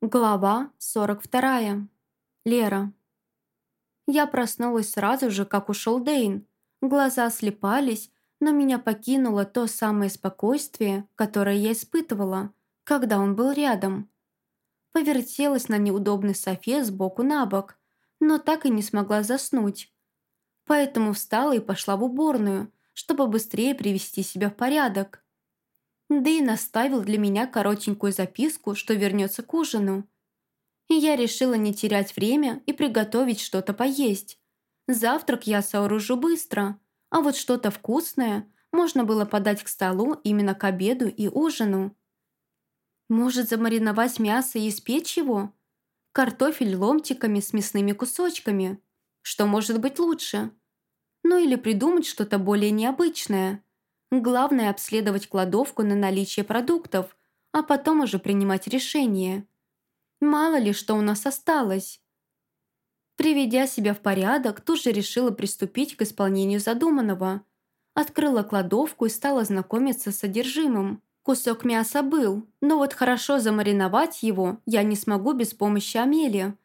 Глава 42. Лера. Я проснулась сразу же, как ушел Дейн. Глаза слепались, но меня покинуло то самое спокойствие, которое я испытывала, когда он был рядом. Повертелась на неудобной софе сбоку на бок, но так и не смогла заснуть. Поэтому встала и пошла в уборную, чтобы быстрее привести себя в порядок. Дэйн оставил для меня коротенькую записку, что вернется к ужину. И я решила не терять время и приготовить что-то поесть. Завтрак я сооружу быстро, а вот что-то вкусное можно было подать к столу именно к обеду и ужину. Может, замариновать мясо и испечь его? Картофель ломтиками с мясными кусочками. Что может быть лучше? Ну или придумать что-то более необычное – Главное – обследовать кладовку на наличие продуктов, а потом уже принимать решение. Мало ли, что у нас осталось. Приведя себя в порядок, тут же решила приступить к исполнению задуманного. Открыла кладовку и стала знакомиться с содержимым. Кусок мяса был, но вот хорошо замариновать его я не смогу без помощи Амели.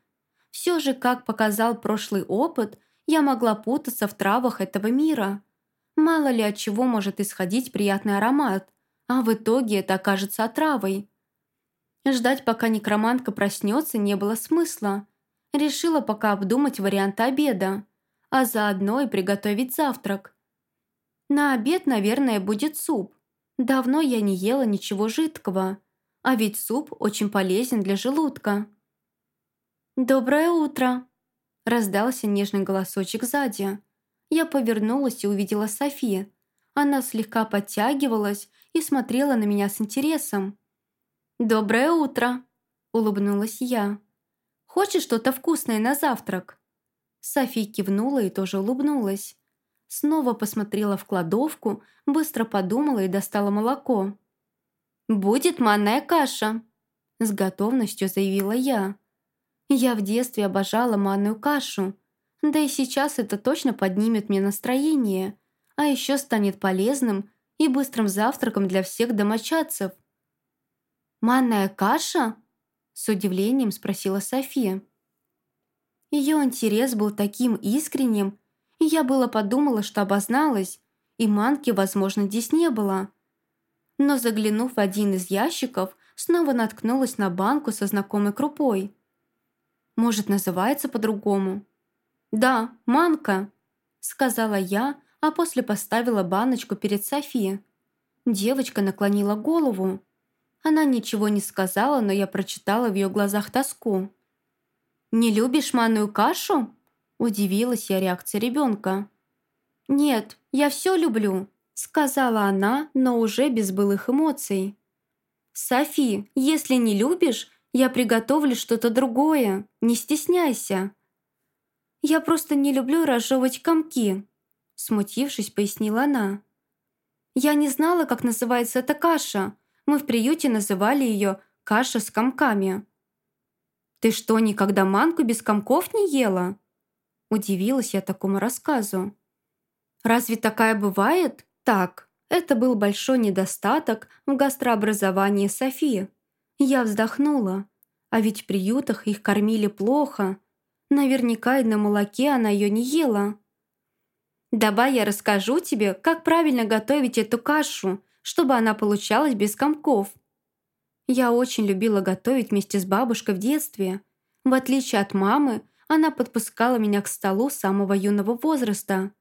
Все же, как показал прошлый опыт, я могла путаться в травах этого мира – Мало ли от чего может исходить приятный аромат, а в итоге это окажется отравой. Ждать, пока некромантка проснется, не было смысла. Решила пока обдумать варианты обеда, а заодно и приготовить завтрак. На обед, наверное, будет суп. Давно я не ела ничего жидкого, а ведь суп очень полезен для желудка. «Доброе утро!» – раздался нежный голосочек сзади. Я повернулась и увидела Софи. Она слегка подтягивалась и смотрела на меня с интересом. «Доброе утро!» – улыбнулась я. «Хочешь что-то вкусное на завтрак?» Софи кивнула и тоже улыбнулась. Снова посмотрела в кладовку, быстро подумала и достала молоко. «Будет манная каша», – с готовностью заявила я. Я в детстве обожала манную кашу, да и сейчас это точно поднимет мне настроение, а еще станет полезным и быстрым завтраком для всех домочадцев. «Манная каша?» – с удивлением спросила София. Ее интерес был таким искренним, и я было подумала, что обозналась, и манки, возможно, здесь не было. Но заглянув в один из ящиков, снова наткнулась на банку со знакомой крупой. Может, называется по-другому? «Да, манка», — сказала я, а после поставила баночку перед Софией. Девочка наклонила голову. Она ничего не сказала, но я прочитала в ее глазах тоску. «Не любишь манную кашу?» – удивилась я реакции ребенка. «Нет, я все люблю», – сказала она, но уже без былых эмоций. «Софи, если не любишь, я приготовлю что-то другое, не стесняйся», «Я просто не люблю разжевывать комки», – смутившись, пояснила она. «Я не знала, как называется эта каша. Мы в приюте называли ее «каша с комками». «Ты что, никогда манку без комков не ела?» Удивилась я такому рассказу. «Разве такая бывает?» «Так, это был большой недостаток в гастрообразовании Софии. Я вздохнула. А ведь в приютах их кормили плохо, Наверняка и на молоке она ее не ела. «Давай я расскажу тебе, как правильно готовить эту кашу, чтобы она получалась без комков». Я очень любила готовить вместе с бабушкой в детстве. В отличие от мамы, она подпускала меня к столу самого юного возраста.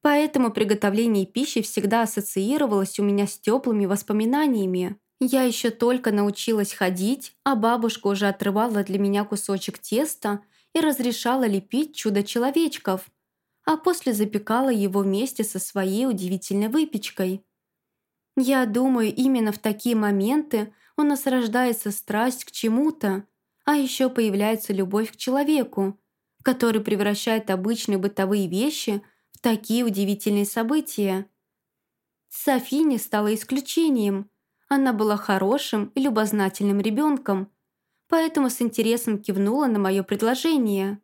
Поэтому приготовление пищи всегда ассоциировалось у меня с теплыми воспоминаниями. Я еще только научилась ходить, а бабушка уже отрывала для меня кусочек теста и разрешала лепить чудо-человечков, а после запекала его вместе со своей удивительной выпечкой. Я думаю, именно в такие моменты у нас рождается страсть к чему-то, а еще появляется любовь к человеку, который превращает обычные бытовые вещи в такие удивительные события. Софи не стала исключением. Она была хорошим и любознательным ребенком, поэтому с интересом кивнула на мое предложение.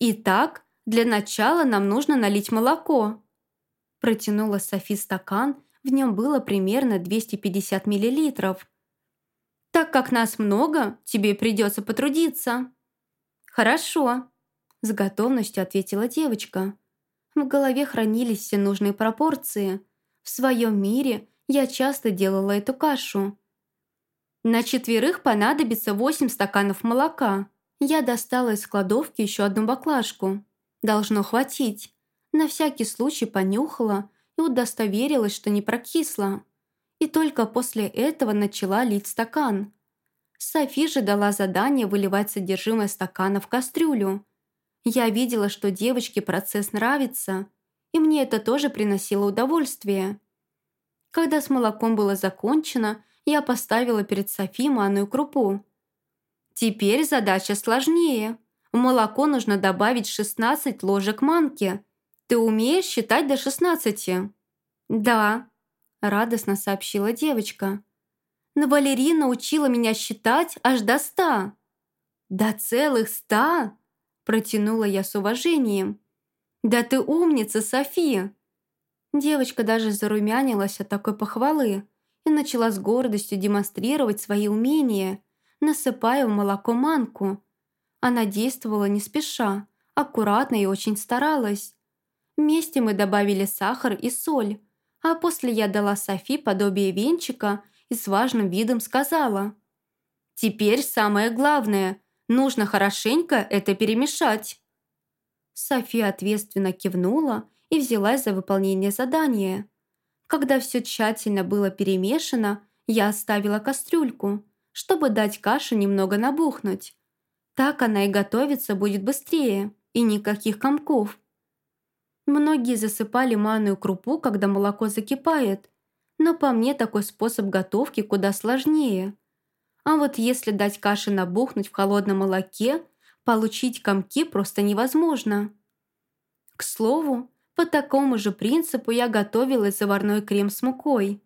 «Итак, для начала нам нужно налить молоко». Протянула Софи стакан, в нем было примерно 250 миллилитров. Так как нас много, тебе придется потрудиться». «Хорошо», — с готовностью ответила девочка. В голове хранились все нужные пропорции. В своем мире я часто делала эту кашу. На четверых понадобится 8 стаканов молока. Я достала из кладовки еще одну баклажку. Должно хватить. На всякий случай понюхала и удостоверилась, что не прокисла. И только после этого начала лить стакан. Софи же дала задание выливать содержимое стакана в кастрюлю. Я видела, что девочке процесс нравится, и мне это тоже приносило удовольствие. Когда с молоком было закончено, я поставила перед Софи манную крупу. Теперь задача сложнее. В молоко нужно добавить 16 ложек манки. Ты умеешь считать до 16? Да, радостно сообщила девочка. Но Валерия научила меня считать аж до ста». «До целых ста?» – протянула я с уважением. «Да ты умница, София!» Девочка даже зарумянилась от такой похвалы и начала с гордостью демонстрировать свои умения, насыпая в молоко манку. Она действовала не спеша, аккуратно и очень старалась. Вместе мы добавили сахар и соль, а после я дала Софи подобие венчика – и с важным видом сказала. «Теперь самое главное. Нужно хорошенько это перемешать». София ответственно кивнула и взялась за выполнение задания. Когда все тщательно было перемешано, я оставила кастрюльку, чтобы дать каше немного набухнуть. Так она и готовиться будет быстрее, и никаких комков. Многие засыпали манную крупу, когда молоко закипает, но по мне такой способ готовки куда сложнее. А вот если дать каше набухнуть в холодном молоке, получить комки просто невозможно. К слову, по такому же принципу я готовила заварной крем с мукой.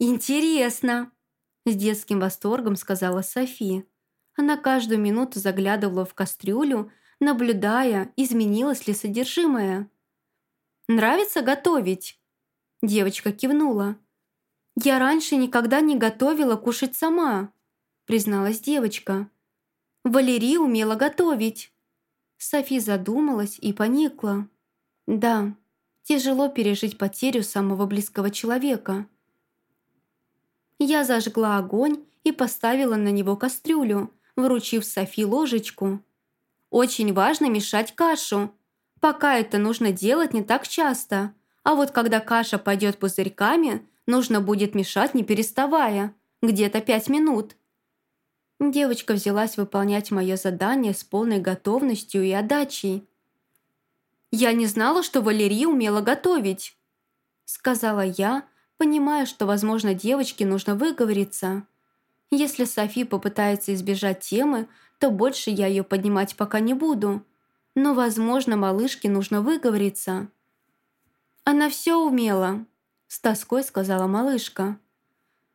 «Интересно!» – с детским восторгом сказала София. Она каждую минуту заглядывала в кастрюлю, наблюдая, изменилось ли содержимое. «Нравится готовить?» Девочка кивнула. «Я раньше никогда не готовила кушать сама», призналась девочка. «Валерия умела готовить». Софи задумалась и поникла. «Да, тяжело пережить потерю самого близкого человека». Я зажгла огонь и поставила на него кастрюлю, вручив Софи ложечку. «Очень важно мешать кашу. Пока это нужно делать не так часто, а вот когда каша пойдет пузырьками, нужно будет мешать не переставая, где-то пять минут. Девочка взялась выполнять мое задание с полной готовностью и отдачей. «Я не знала, что Валерия умела готовить», сказала я, понимая, что, возможно, девочке нужно выговориться. Если Софи попытается избежать темы, то больше я ее поднимать пока не буду. Но, возможно, малышке нужно выговориться. «Она все умела», – с тоской сказала малышка.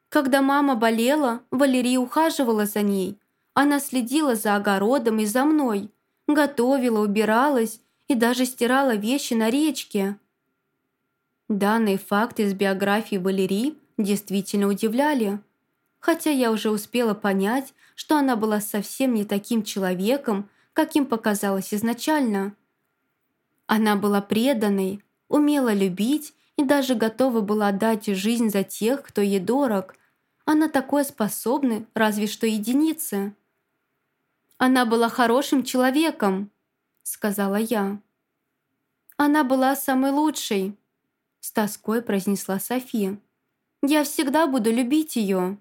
Когда мама болела, Валерия ухаживала за ней. Она следила за огородом и за мной, готовила, убиралась и даже стирала вещи на речке. Данные факты из биографии Валерии действительно удивляли. Хотя я уже успела понять, что она была совсем не таким человеком, каким показалось изначально. Она была преданной, умела любить и даже готова была отдать жизнь за тех, кто ей дорог. Она такое способны, разве что единицы. «Она была хорошим человеком», — сказала я. «Она была самой лучшей», — с тоской произнесла София. «Я всегда буду любить ее».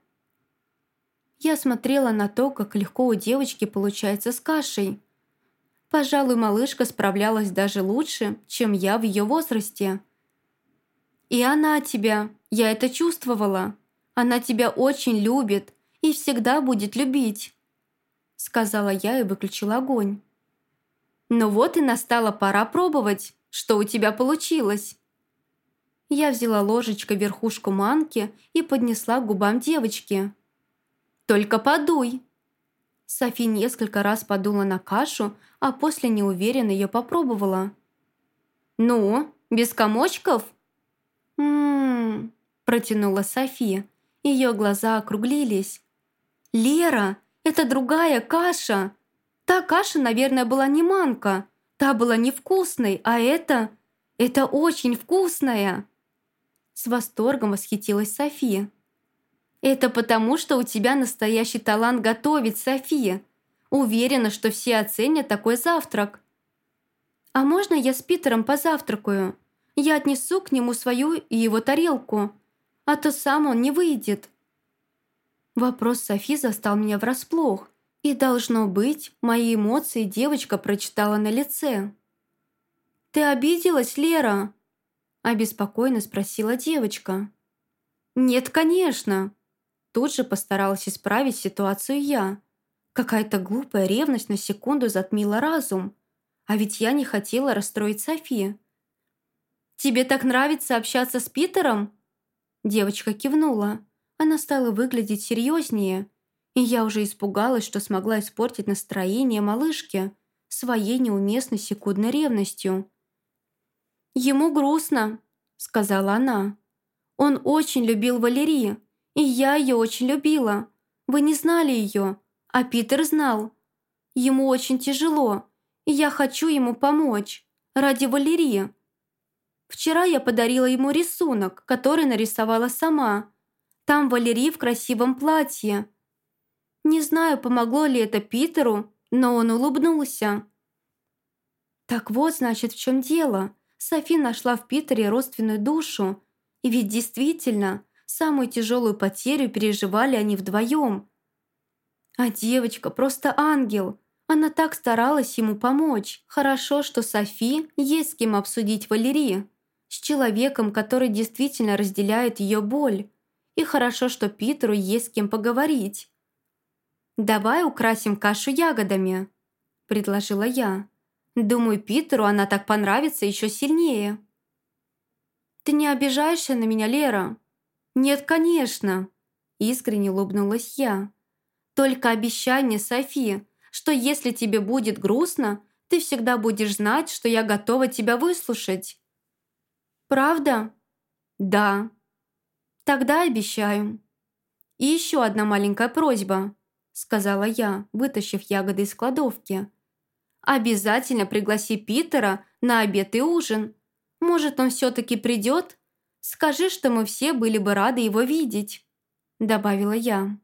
Я смотрела на то, как легко у девочки получается с кашей. Пожалуй, малышка справлялась даже лучше, чем я в ее возрасте. «И она тебя, я это чувствовала. Она тебя очень любит и всегда будет любить», сказала я и выключила огонь. «Ну вот и настала пора пробовать, что у тебя получилось». Я взяла ложечкой верхушку манки и поднесла к губам девочки. «Только подуй!» Софи несколько раз подула на кашу, а после неуверенно ее попробовала. «Ну, без комочков?» «М-м-м», протянула София. Ее глаза округлились. «Лера, это другая каша. Та каша, наверное, была не манка. Та была невкусной, а это... Это очень вкусная!» С восторгом восхитилась София. «Это потому, что у тебя настоящий талант готовить, София. Уверена, что все оценят такой завтрак». «А можно я с Питером позавтракаю? Я отнесу к нему свою и его тарелку, а то сам он не выйдет». Вопрос Софи застал меня врасплох, и, должно быть, мои эмоции девочка прочитала на лице. «Ты обиделась, Лера?» – обеспокоенно спросила девочка. «Нет, конечно!» Тут же постаралась исправить ситуацию я. Какая-то глупая ревность на секунду затмила разум. А ведь я не хотела расстроить Софи. «Тебе так нравится общаться с Питером?» Девочка кивнула. Она стала выглядеть серьезнее, и я уже испугалась, что смогла испортить настроение малышки своей неуместной секундной ревностью. «Ему грустно», — сказала она. «Он очень любил Валерии, и я ее очень любила. Вы не знали ее, а Питер знал. Ему очень тяжело, и я хочу ему помочь. Ради Валерии. Вчера я подарила ему рисунок, который нарисовала сама, там Валерий в красивом платье. Не знаю, помогло ли это Питеру, но он улыбнулся. Так вот, значит, в чем дело. Софи нашла в Питере родственную душу. И ведь действительно, самую тяжелую потерю переживали они вдвоем. А девочка просто ангел. Она так старалась ему помочь. Хорошо, что Софи есть с кем обсудить Валерии. С человеком, который действительно разделяет ее боль. И хорошо, что Питеру есть с кем поговорить. «Давай украсим кашу ягодами», – предложила я. «Думаю, Питеру она так понравится еще сильнее». «Ты не обижаешься на меня, Лера?» «Нет, конечно», – искренне улыбнулась я. «Только обещай мне, Софи, что если тебе будет грустно, ты всегда будешь знать, что я готова тебя выслушать». «Правда?» «Да», «Тогда обещаю». «И еще одна маленькая просьба», — сказала я, вытащив ягоды из кладовки. «Обязательно пригласи Питера на обед и ужин. Может, он все-таки придет? Скажи, что мы все были бы рады его видеть», — добавила я.